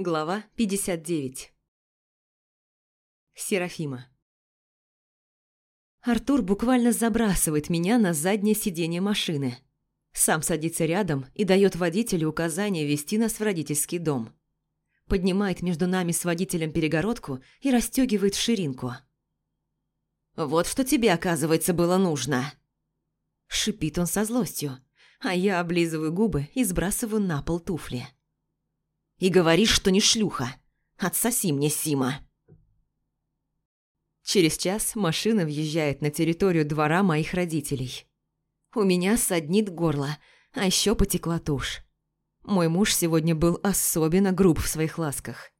Глава 59 Серафима Артур буквально забрасывает меня на заднее сиденье машины. Сам садится рядом и дает водителю указание вести нас в родительский дом. Поднимает между нами с водителем перегородку и расстегивает ширинку. «Вот что тебе, оказывается, было нужно!» Шипит он со злостью, а я облизываю губы и сбрасываю на пол туфли. И говоришь, что не шлюха. Отсоси мне, Сима. Через час машина въезжает на территорию двора моих родителей. У меня саднит горло, а еще потекла тушь. Мой муж сегодня был особенно груб в своих ласках.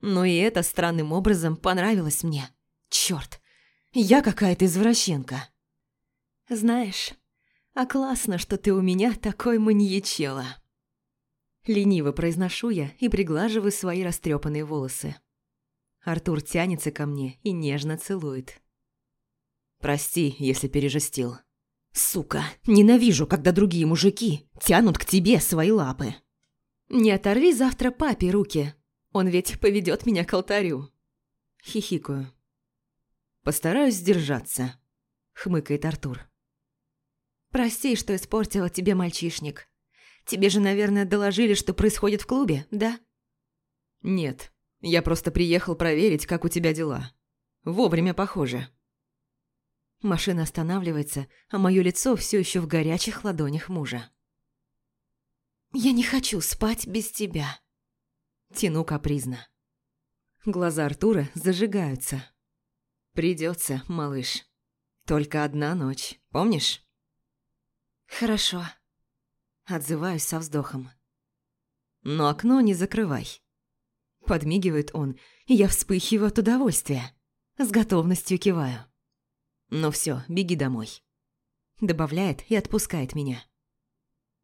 Но и это странным образом понравилось мне. Черт, я какая-то извращенка. Знаешь, а классно, что ты у меня такой маньячела. Лениво произношу я и приглаживаю свои растрепанные волосы. Артур тянется ко мне и нежно целует. «Прости, если пережестил». «Сука, ненавижу, когда другие мужики тянут к тебе свои лапы». «Не оторви завтра папе руки, он ведь поведет меня к алтарю». Хихикаю. «Постараюсь сдержаться», — хмыкает Артур. «Прости, что испортила тебе мальчишник. Тебе же, наверное, доложили, что происходит в клубе, да?» «Нет, я просто приехал проверить, как у тебя дела. Вовремя, похоже». Машина останавливается, а мое лицо все еще в горячих ладонях мужа. «Я не хочу спать без тебя», – тяну капризно. Глаза Артура зажигаются. «Придется, малыш. Только одна ночь, помнишь?» «Хорошо», Отзываюсь со вздохом. «Но окно не закрывай». Подмигивает он, и я вспыхиваю от удовольствия. С готовностью киваю. «Ну все, беги домой». Добавляет и отпускает меня.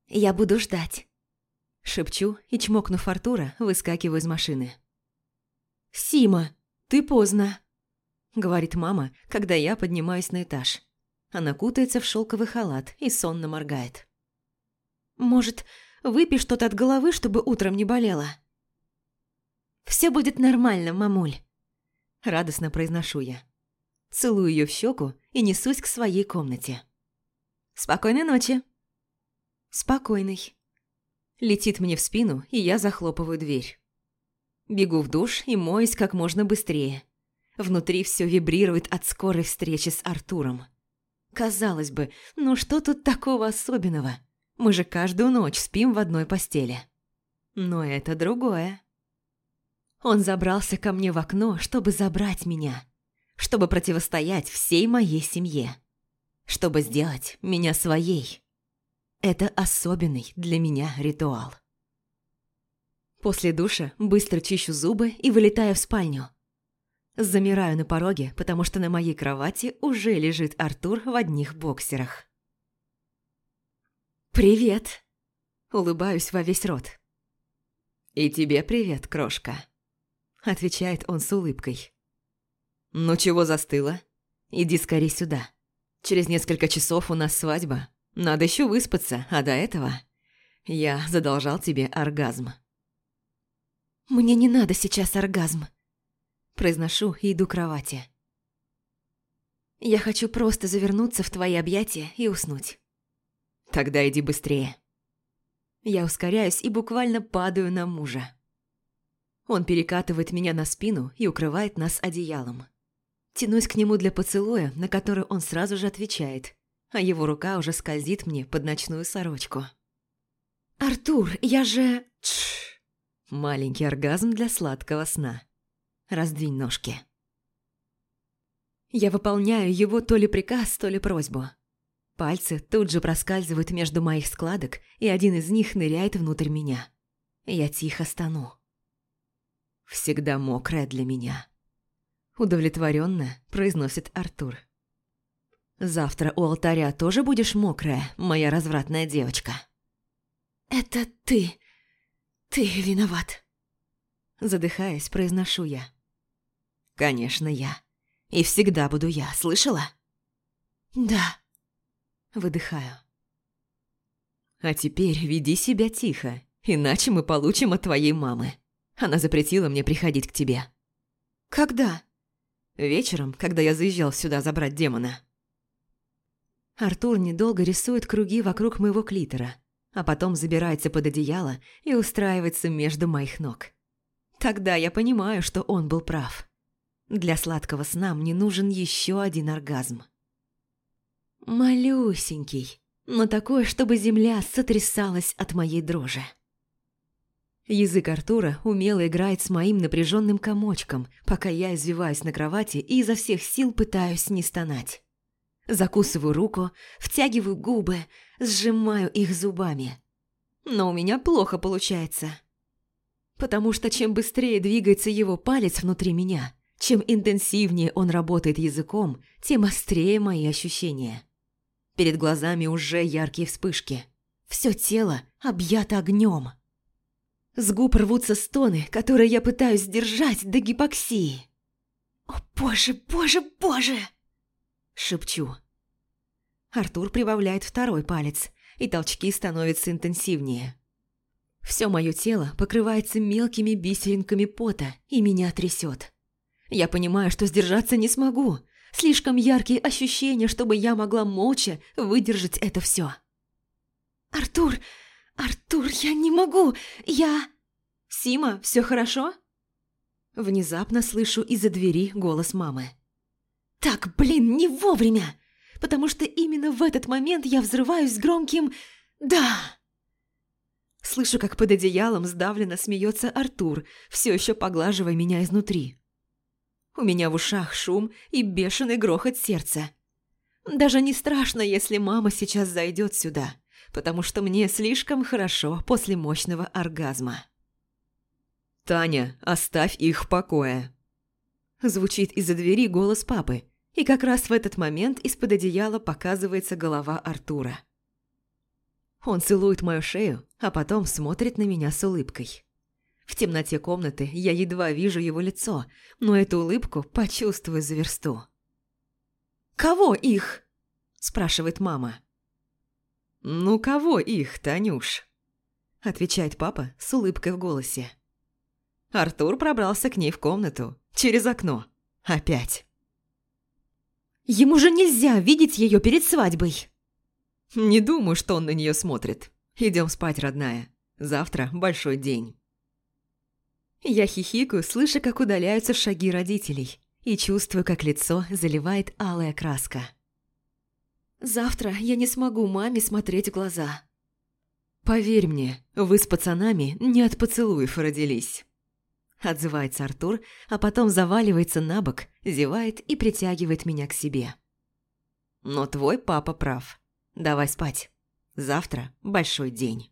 «Я буду ждать». Шепчу и, чмокнув Артура, выскакиваю из машины. «Сима, ты поздно», — говорит мама, когда я поднимаюсь на этаж. Она кутается в шелковый халат и сонно моргает. Может, выпей что-то от головы, чтобы утром не болело?» «Все будет нормально, мамуль», – радостно произношу я. Целую ее в щеку и несусь к своей комнате. «Спокойной ночи!» «Спокойной». Летит мне в спину, и я захлопываю дверь. Бегу в душ и моюсь как можно быстрее. Внутри все вибрирует от скорой встречи с Артуром. Казалось бы, ну что тут такого особенного? Мы же каждую ночь спим в одной постели. Но это другое. Он забрался ко мне в окно, чтобы забрать меня, чтобы противостоять всей моей семье, чтобы сделать меня своей. Это особенный для меня ритуал. После душа быстро чищу зубы и вылетаю в спальню. Замираю на пороге, потому что на моей кровати уже лежит Артур в одних боксерах. «Привет!» Улыбаюсь во весь рот. «И тебе привет, крошка!» Отвечает он с улыбкой. «Ну чего застыла? Иди скорее сюда. Через несколько часов у нас свадьба. Надо еще выспаться, а до этого я задолжал тебе оргазм». «Мне не надо сейчас оргазм», произношу и иду к кровати. «Я хочу просто завернуться в твои объятия и уснуть». Тогда иди быстрее. Я ускоряюсь и буквально падаю на мужа. Он перекатывает меня на спину и укрывает нас одеялом. Тянусь к нему для поцелуя, на который он сразу же отвечает, а его рука уже скользит мне под ночную сорочку. «Артур, я же...» Тш. Маленький оргазм для сладкого сна. Раздвинь ножки. Я выполняю его то ли приказ, то ли просьбу. Пальцы тут же проскальзывают между моих складок, и один из них ныряет внутрь меня. Я тихо стану. Всегда мокрая для меня. Удовлетворенно произносит Артур. Завтра у алтаря тоже будешь мокрая, моя развратная девочка. Это ты. Ты виноват. Задыхаясь, произношу я. Конечно, я. И всегда буду я, слышала? Да. Выдыхаю. А теперь веди себя тихо, иначе мы получим от твоей мамы. Она запретила мне приходить к тебе». «Когда?» «Вечером, когда я заезжал сюда забрать демона». Артур недолго рисует круги вокруг моего клитора, а потом забирается под одеяло и устраивается между моих ног. Тогда я понимаю, что он был прав. Для сладкого сна мне нужен еще один оргазм. Малюсенький, но такой, чтобы земля сотрясалась от моей дрожи. Язык Артура умело играет с моим напряженным комочком, пока я извиваюсь на кровати и изо всех сил пытаюсь не стонать. Закусываю руку, втягиваю губы, сжимаю их зубами. Но у меня плохо получается. Потому что чем быстрее двигается его палец внутри меня, чем интенсивнее он работает языком, тем острее мои ощущения. Перед глазами уже яркие вспышки. Все тело объято огнем. С губ рвутся стоны, которые я пытаюсь сдержать до гипоксии. «О, боже, боже, боже!» Шепчу. Артур прибавляет второй палец, и толчки становятся интенсивнее. Все мое тело покрывается мелкими бисеринками пота, и меня трясет. Я понимаю, что сдержаться не смогу. Слишком яркие ощущения, чтобы я могла молча выдержать это все. «Артур!» «Артур, я не могу! Я...» «Сима, все хорошо?» Внезапно слышу из-за двери голос мамы. «Так, блин, не вовремя! Потому что именно в этот момент я взрываюсь громким «Да!» Слышу, как под одеялом сдавленно смеется Артур, все еще поглаживая меня изнутри. У меня в ушах шум и бешеный грохот сердца. Даже не страшно, если мама сейчас зайдет сюда потому что мне слишком хорошо после мощного оргазма. «Таня, оставь их в покое!» Звучит из-за двери голос папы, и как раз в этот момент из-под одеяла показывается голова Артура. Он целует мою шею, а потом смотрит на меня с улыбкой. В темноте комнаты я едва вижу его лицо, но эту улыбку почувствую за версту. «Кого их?» – спрашивает мама. «Ну кого их, Танюш?» – отвечает папа с улыбкой в голосе. Артур пробрался к ней в комнату, через окно. Опять. «Ему же нельзя видеть ее перед свадьбой!» «Не думаю, что он на нее смотрит. Идем спать, родная. Завтра большой день». Я хихикаю, слыша, как удаляются шаги родителей, и чувствую, как лицо заливает алая краска. Завтра я не смогу маме смотреть в глаза. Поверь мне, вы с пацанами не от поцелуев родились. Отзывается Артур, а потом заваливается на бок, зевает и притягивает меня к себе. Но твой папа прав. Давай спать. Завтра большой день.